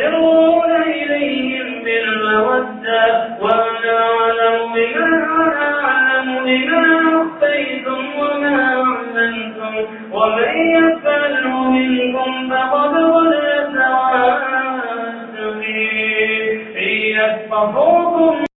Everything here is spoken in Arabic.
ينظرون إليهم بالمودة وأنا أعلم بما أعلم بما أخفيتم وما أعلنتم ومن يفعله منكم فقد ضل سواء السبيل إن يفقهوكم